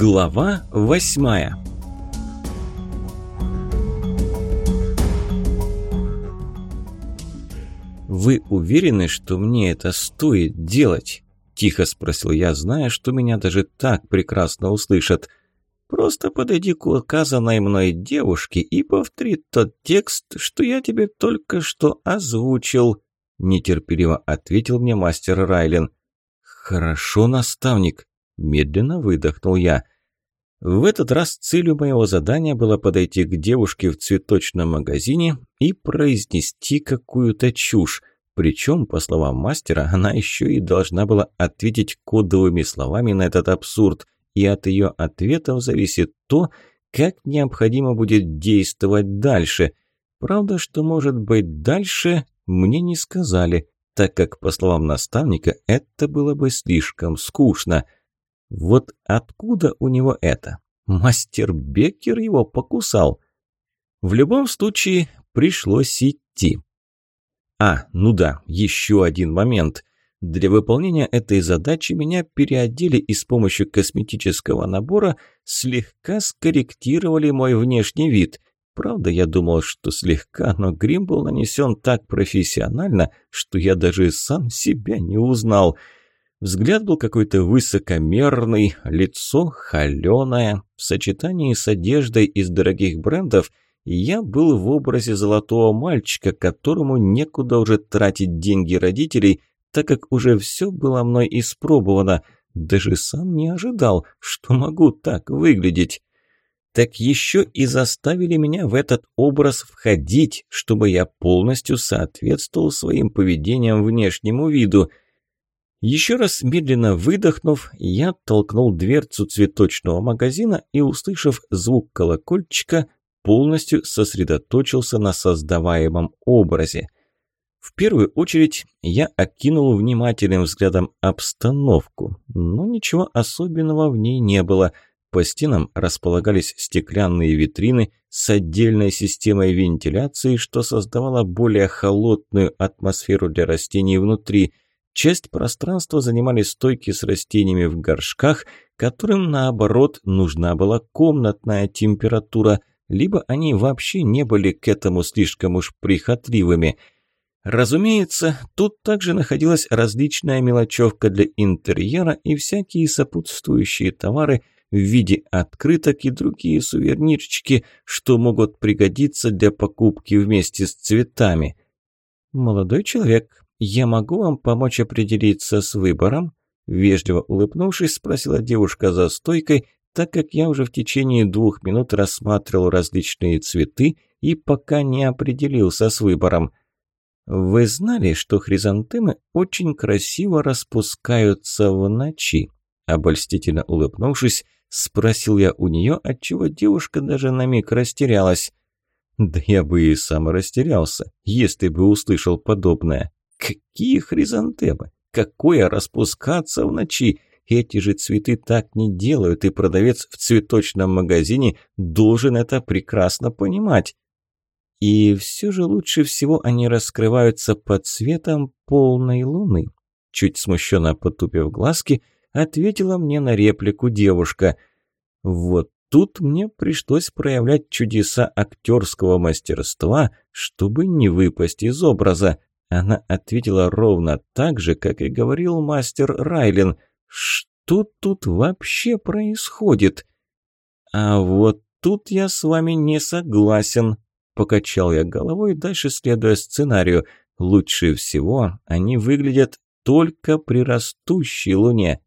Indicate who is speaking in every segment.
Speaker 1: Глава восьмая «Вы уверены, что мне это стоит делать?» – тихо спросил я, зная, что меня даже так прекрасно услышат. «Просто подойди к указанной мной девушке и повтори тот текст, что я тебе только что озвучил», – нетерпеливо ответил мне мастер Райлен. «Хорошо, наставник», Медленно выдохнул я. В этот раз целью моего задания было подойти к девушке в цветочном магазине и произнести какую-то чушь. Причем, по словам мастера, она еще и должна была ответить кодовыми словами на этот абсурд, и от ее ответов зависит то, как необходимо будет действовать дальше. Правда, что может быть дальше, мне не сказали, так как, по словам наставника, это было бы слишком скучно – вот откуда у него это? Мастер Беккер его покусал. В любом случае, пришлось идти. А, ну да, еще один момент. Для выполнения этой задачи меня переодели и с помощью косметического набора слегка скорректировали мой внешний вид. Правда, я думал, что слегка, но грим был нанесен так профессионально, что я даже сам себя не узнал – Взгляд был какой-то высокомерный, лицо холеное. В сочетании с одеждой из дорогих брендов я был в образе золотого мальчика, которому некуда уже тратить деньги родителей, так как уже все было мной испробовано. Даже сам не ожидал, что могу так выглядеть. Так еще и заставили меня в этот образ входить, чтобы я полностью соответствовал своим поведением внешнему виду – еще раз медленно выдохнув, я толкнул дверцу цветочного магазина и, услышав звук колокольчика, полностью сосредоточился на создаваемом образе. В первую очередь я окинул внимательным взглядом обстановку, но ничего особенного в ней не было. По стенам располагались стеклянные витрины с отдельной системой вентиляции, что создавало более холодную атмосферу для растений внутри – Часть пространства занимали стойки с растениями в горшках, которым, наоборот, нужна была комнатная температура, либо они вообще не были к этому слишком уж прихотливыми. Разумеется, тут также находилась различная мелочевка для интерьера и всякие сопутствующие товары в виде открыток и другие сувенирчики, что могут пригодиться для покупки вместе с цветами. «Молодой человек, «Я могу вам помочь определиться с выбором?» Вежливо улыбнувшись, спросила девушка за стойкой, так как я уже в течение двух минут рассматривал различные цветы и пока не определился с выбором. «Вы знали, что хризантемы очень красиво распускаются в ночи?» Обольстительно улыбнувшись, спросил я у нее, отчего девушка даже на миг растерялась. Да я бы и сам растерялся, если бы услышал подобное. Какие хризантемы? Какое распускаться в ночи? Эти же цветы так не делают, и продавец в цветочном магазине должен это прекрасно понимать. И все же лучше всего они раскрываются под цветом полной луны. Чуть смущенно потупив глазки, ответила мне на реплику девушка. Вот тут мне пришлось проявлять чудеса актерского мастерства, чтобы не выпасть из образа. Она ответила ровно так же, как и говорил мастер Райлен. «Что тут вообще происходит?» «А вот тут я с вами не согласен», – покачал я головой, дальше следуя сценарию. «Лучше всего они выглядят только при растущей луне».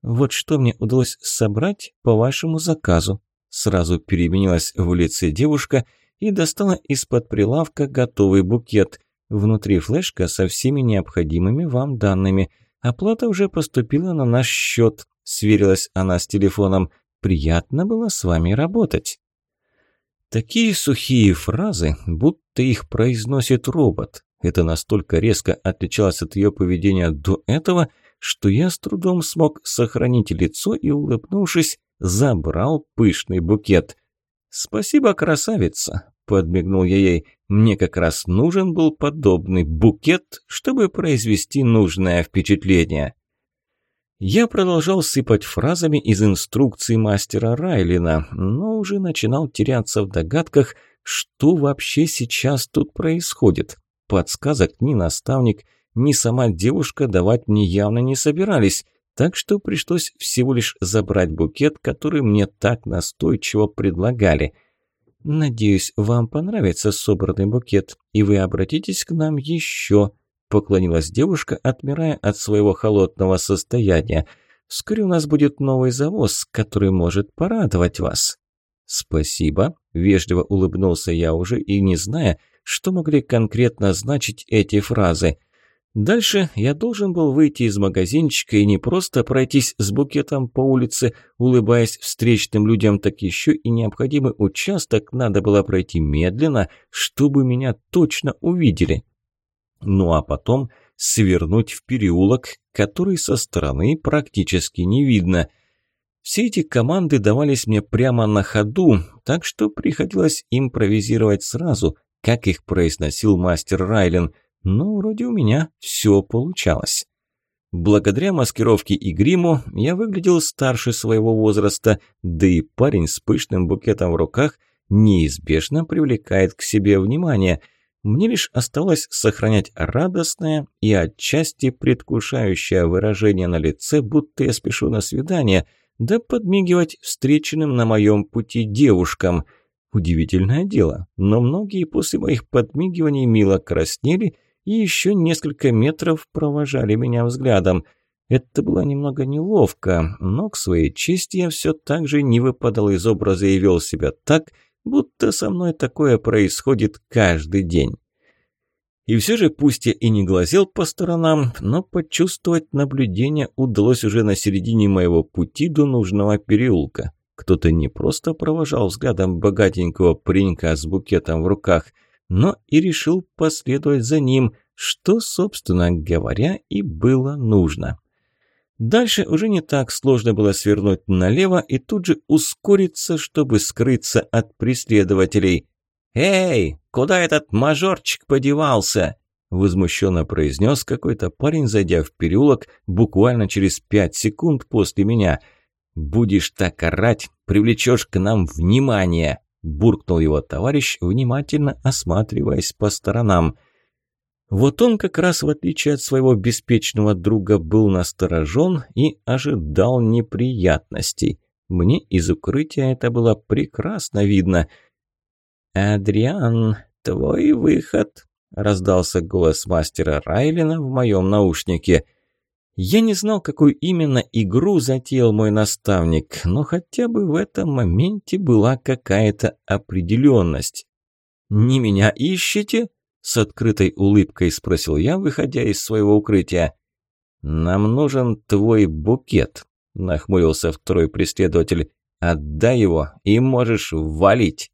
Speaker 1: «Вот что мне удалось собрать по вашему заказу», – сразу переменилась в лице девушка и достала из-под прилавка готовый букет. Внутри флешка со всеми необходимыми вам данными. Оплата уже поступила на наш счет», – сверилась она с телефоном. «Приятно было с вами работать». Такие сухие фразы, будто их произносит робот. Это настолько резко отличалось от ее поведения до этого, что я с трудом смог сохранить лицо и, улыбнувшись, забрал пышный букет. «Спасибо, красавица!» – подмигнул я ей. «Мне как раз нужен был подобный букет, чтобы произвести нужное впечатление». Я продолжал сыпать фразами из инструкции мастера Райлина, но уже начинал теряться в догадках, что вообще сейчас тут происходит. Подсказок ни наставник, ни сама девушка давать мне явно не собирались, так что пришлось всего лишь забрать букет, который мне так настойчиво предлагали. «Надеюсь, вам понравится собранный букет, и вы обратитесь к нам еще», – поклонилась девушка, отмирая от своего холодного состояния. «Вскоре у нас будет новый завоз, который может порадовать вас». «Спасибо», – вежливо улыбнулся я уже и не зная, что могли конкретно значить эти фразы. Дальше я должен был выйти из магазинчика и не просто пройтись с букетом по улице, улыбаясь встречным людям, так еще и необходимый участок надо было пройти медленно, чтобы меня точно увидели. Ну а потом свернуть в переулок, который со стороны практически не видно. Все эти команды давались мне прямо на ходу, так что приходилось импровизировать сразу, как их произносил мастер Райлен, но вроде у меня все получалось. Благодаря маскировке и гриму я выглядел старше своего возраста, да и парень с пышным букетом в руках неизбежно привлекает к себе внимание – мне лишь осталось сохранять радостное и отчасти предвкушающее выражение на лице, будто я спешу на свидание, да подмигивать встреченным на моем пути девушкам. Удивительное дело, но многие после моих подмигиваний мило краснели и еще несколько метров провожали меня взглядом. Это было немного неловко, но к своей чести я все так же не выпадал из образа и вел себя так, будто со мной такое происходит каждый день. И все же, пусть я и не глазел по сторонам, но почувствовать наблюдение удалось уже на середине моего пути до нужного переулка. Кто-то не просто провожал взглядом богатенького паренька с букетом в руках, но и решил последовать за ним, что, собственно говоря, и было нужно. Дальше уже не так сложно было свернуть налево и тут же ускориться, чтобы скрыться от преследователей. «Эй, куда этот мажорчик подевался?» Возмущенно произнес какой-то парень, зайдя в переулок буквально через пять секунд после меня. «Будешь так орать, привлечешь к нам внимание!» Буркнул его товарищ, внимательно осматриваясь по сторонам. Вот он как раз, в отличие от своего беспечного друга, был насторожен и ожидал неприятностей. Мне из укрытия это было прекрасно видно. «Адриан, твой выход!» – раздался голос мастера Райлина в моем наушнике. Я не знал, какую именно игру затеял мой наставник, но хотя бы в этом моменте была какая-то определенность. «Не меня ищете?» С открытой улыбкой спросил я, выходя из своего укрытия. «Нам нужен твой букет», – нахмурился второй преследователь. «Отдай его, и можешь валить».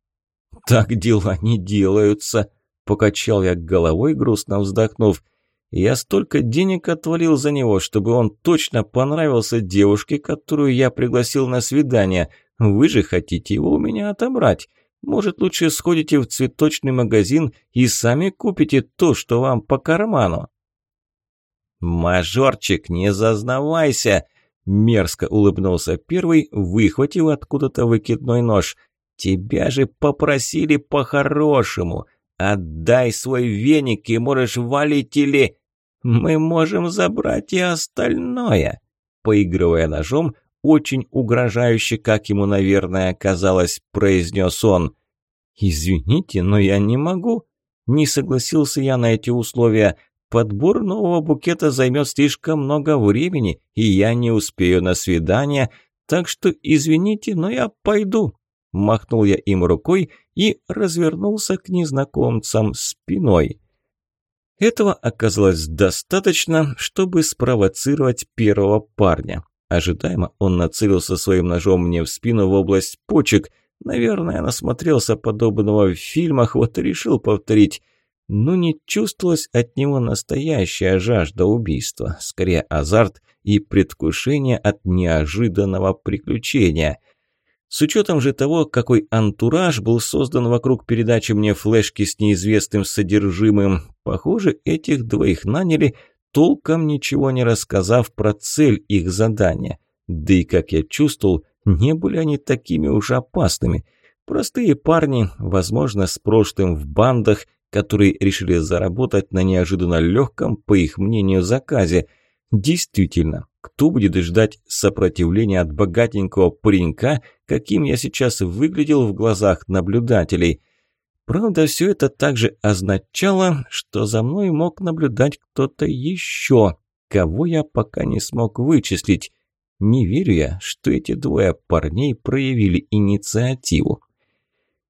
Speaker 1: «Так дела не делаются», – покачал я головой, грустно вздохнув. «Я столько денег отвалил за него, чтобы он точно понравился девушке, которую я пригласил на свидание. Вы же хотите его у меня отобрать. Может, лучше сходите в цветочный магазин и сами купите то, что вам по карману?» «Мажорчик, не зазнавайся!» Мерзко улыбнулся первый, выхватив откуда-то выкидной нож. «Тебя же попросили по-хорошему. Отдай свой веник и можешь валить или... Мы можем забрать и остальное!» Поигрывая ножом, очень угрожающе, как ему, наверное, казалось, произнес он. «Извините, но я не могу». Не согласился я на эти условия. Подбор нового букета займет слишком много времени, и я не успею на свидание, так что извините, но я пойду. Махнул я им рукой и развернулся к незнакомцам спиной. Этого оказалось достаточно, чтобы спровоцировать первого парня. Ожидаемо он нацелился своим ножом мне в спину в область почек. Наверное, насмотрелся подобного в фильмах, вот и решил повторить. Но не чувствовалась от него настоящая жажда убийства. Скорее азарт и предвкушение от неожиданного приключения. С учетом же того, какой антураж был создан вокруг передачи мне флешки с неизвестным содержимым, похоже, этих двоих наняли толком ничего не рассказав про цель их задания. Да и, как я чувствовал, не были они такими уж опасными. Простые парни, возможно, с прошлым в бандах, которые решили заработать на неожиданно легком, по их мнению, заказе. Действительно, кто будет ждать сопротивления от богатенького паренька, каким я сейчас выглядел в глазах наблюдателей? Правда, все это также означало, что за мной мог наблюдать кто-то еще, кого я пока не смог вычислить. Не верю я, что эти двое парней проявили инициативу.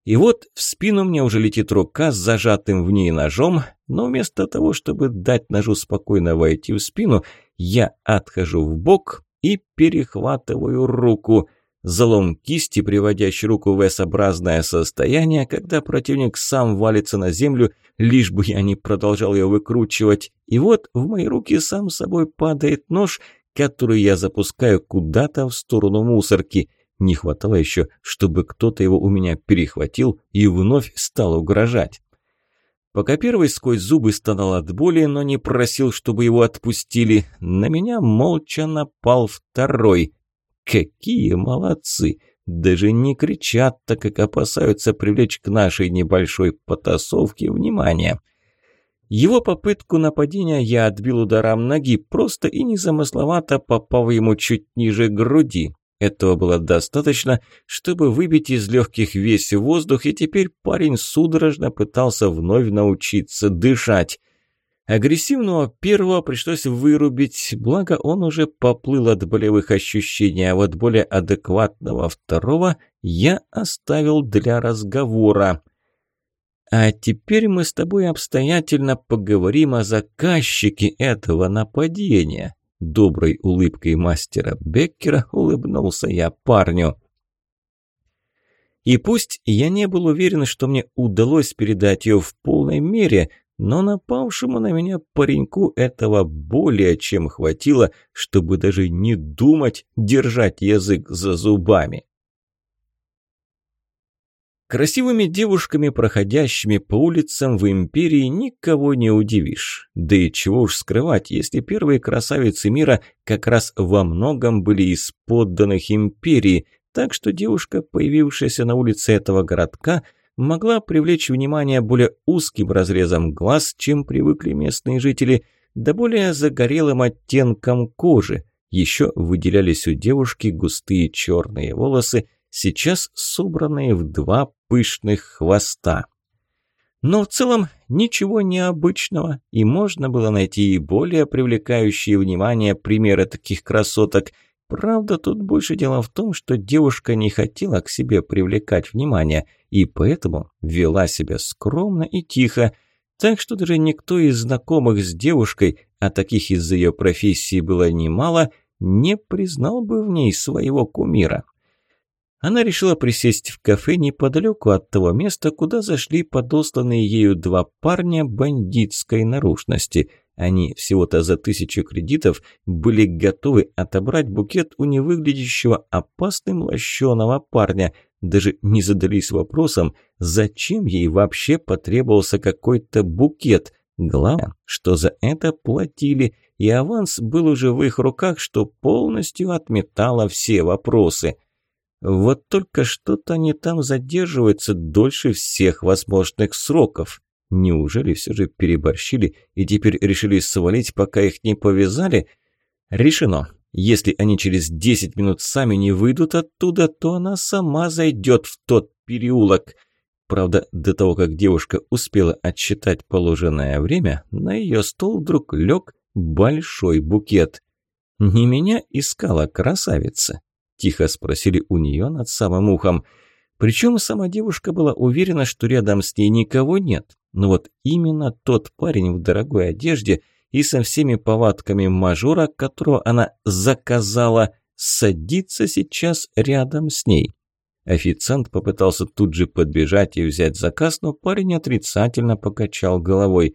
Speaker 1: И вот в спину мне уже летит рука с зажатым в ней ножом, но вместо того, чтобы дать ножу спокойно войти в спину, я отхожу в бок и перехватываю руку. Залом кисти, приводящий руку в S-образное состояние, когда противник сам валится на землю, лишь бы я не продолжал ее выкручивать. И вот в мои руки сам собой падает нож, который я запускаю куда-то в сторону мусорки – не хватало еще, чтобы кто-то его у меня перехватил и вновь стал угрожать. Пока первый сквозь зубы стонал от боли, но не просил, чтобы его отпустили, на меня молча напал второй. Какие молодцы! Даже не кричат, так как опасаются привлечь к нашей небольшой потасовке внимание. Его попытку нападения я отбил ударом ноги, просто и незамысловато попав ему чуть ниже груди. Этого было достаточно, чтобы выбить из легких весь воздух, и теперь парень судорожно пытался вновь научиться дышать. Агрессивного первого пришлось вырубить, благо он уже поплыл от болевых ощущений, а вот более адекватного второго я оставил для разговора. А теперь мы с тобой обстоятельно поговорим о заказчике этого нападения. Доброй улыбкой мастера Беккера улыбнулся я парню. И пусть я не был уверен, что мне удалось передать ее в полной мере, но напавшему на меня пареньку этого более чем хватило, чтобы даже не думать держать язык за зубами. Красивыми девушками, проходящими по улицам в империи, никого не удивишь. Да и чего уж скрывать, если первые красавицы мира как раз во многом были из подданных империи, так что девушка, появившаяся на улице этого городка, могла привлечь внимание более узким разрезом глаз, чем привыкли местные жители, да более загорелым оттенком кожи. Еще выделялись у девушки густые черные волосы, сейчас собранные в два пышных хвоста. Но в целом ничего необычного, и можно было найти и более привлекающие внимание примеры таких красоток. Правда, тут больше дело в том, что девушка не хотела к себе привлекать внимание, и поэтому вела себя скромно и тихо, так что даже никто из знакомых с девушкой, а таких из-за ее профессии было немало, не признал бы в ней своего кумира. Она решила присесть в кафе неподалеку от того места, куда зашли подосланные ею два парня бандитской наружности. Они всего-то за тысячу кредитов были готовы отобрать букет у невыглядящего опасным лощеного парня. Даже не задались вопросом, зачем ей вообще потребовался какой-то букет. Главное, что за это платили, и аванс был уже в их руках, что полностью отметало все вопросы – вот только что-то они там задерживаются дольше всех возможных сроков. Неужели все же переборщили и теперь решили свалить, пока их не повязали? Решено. Если они через 10 минут сами не выйдут оттуда, то она сама зайдет в тот переулок. Правда, до того, как девушка успела отсчитать положенное время, на ее стол вдруг лег большой букет. Не меня искала красавица. Тихо спросили у нее над самым ухом. Причем сама девушка была уверена, что рядом с ней никого нет. Но вот именно тот парень в дорогой одежде и со всеми повадками мажора, которого она заказала, садится сейчас рядом с ней. Официант попытался тут же подбежать и взять заказ, но парень отрицательно покачал головой.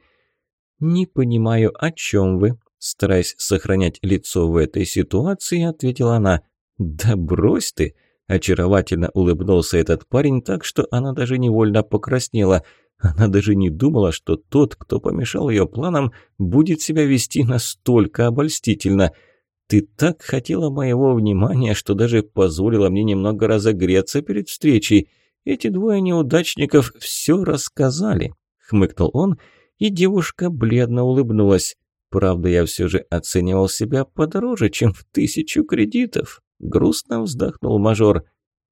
Speaker 1: «Не понимаю, о чем вы?» Стараясь сохранять лицо в этой ситуации, ответила она. «Да брось ты!» – очаровательно улыбнулся этот парень так, что она даже невольно покраснела. Она даже не думала, что тот, кто помешал ее планам, будет себя вести настолько обольстительно. Ты так хотела моего внимания, что даже позволила мне немного разогреться перед встречей. Эти двое неудачников все рассказали», — хмыкнул он, и девушка бледно улыбнулась. «Правда, я все же оценивал себя подороже, чем в тысячу кредитов», — грустно вздохнул мажор.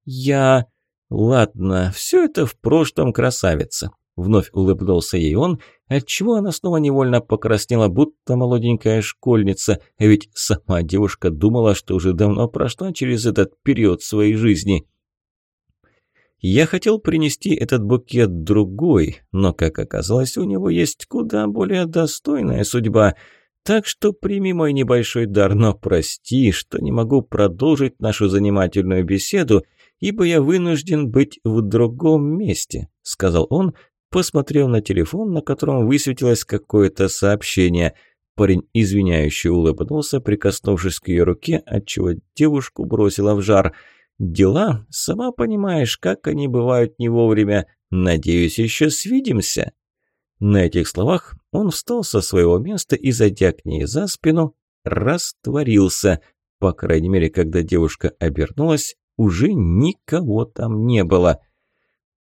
Speaker 1: «Я...» «Ладно, все это в прошлом, красавица. Вновь улыбнулся ей он, отчего она снова невольно покраснела, будто молоденькая школьница, а ведь сама девушка думала, что уже давно прошла через этот период своей жизни. Я хотел принести этот букет другой, но, как оказалось, у него есть куда более достойная судьба. Так что прими мой небольшой дар, но прости, что не могу продолжить нашу занимательную беседу, ибо я вынужден быть в другом месте», — сказал он, посмотрел на телефон, на котором высветилось какое-то сообщение. Парень извиняюще улыбнулся, прикоснувшись к ее руке, отчего девушку бросила в жар. «Дела, сама понимаешь, как они бывают не вовремя. Надеюсь, еще свидимся». На этих словах он встал со своего места и, зайдя к ней за спину, растворился. По крайней мере, когда девушка обернулась, уже никого там не было.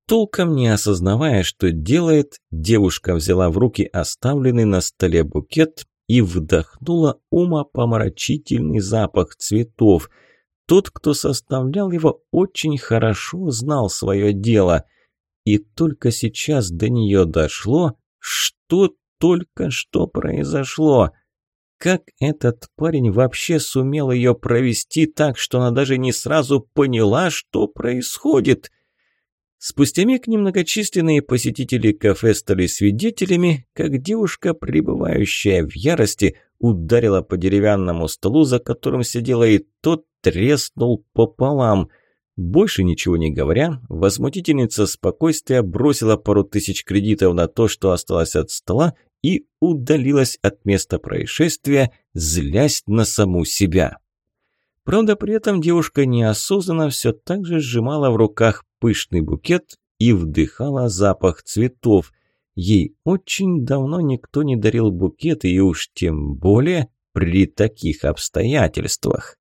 Speaker 1: Толком не осознавая, что делает, девушка взяла в руки оставленный на столе букет и вдохнула умопомрачительный запах цветов. Тот, кто составлял его, очень хорошо знал свое дело. И только сейчас до нее дошло, что только что произошло. Как этот парень вообще сумел ее провести так, что она даже не сразу поняла, что происходит? Спустя миг немногочисленные посетители кафе стали свидетелями, как девушка, пребывающая в ярости, ударила по деревянному столу, за которым сидела, и тот треснул пополам. Больше ничего не говоря, возмутительница спокойствия бросила пару тысяч кредитов на то, что осталось от стола, и удалилась от места происшествия, злясь на саму себя. Правда, при этом девушка неосознанно все так же сжимала в руках пышный букет и вдыхала запах цветов. Ей очень давно никто не дарил букеты, и уж тем более при таких обстоятельствах.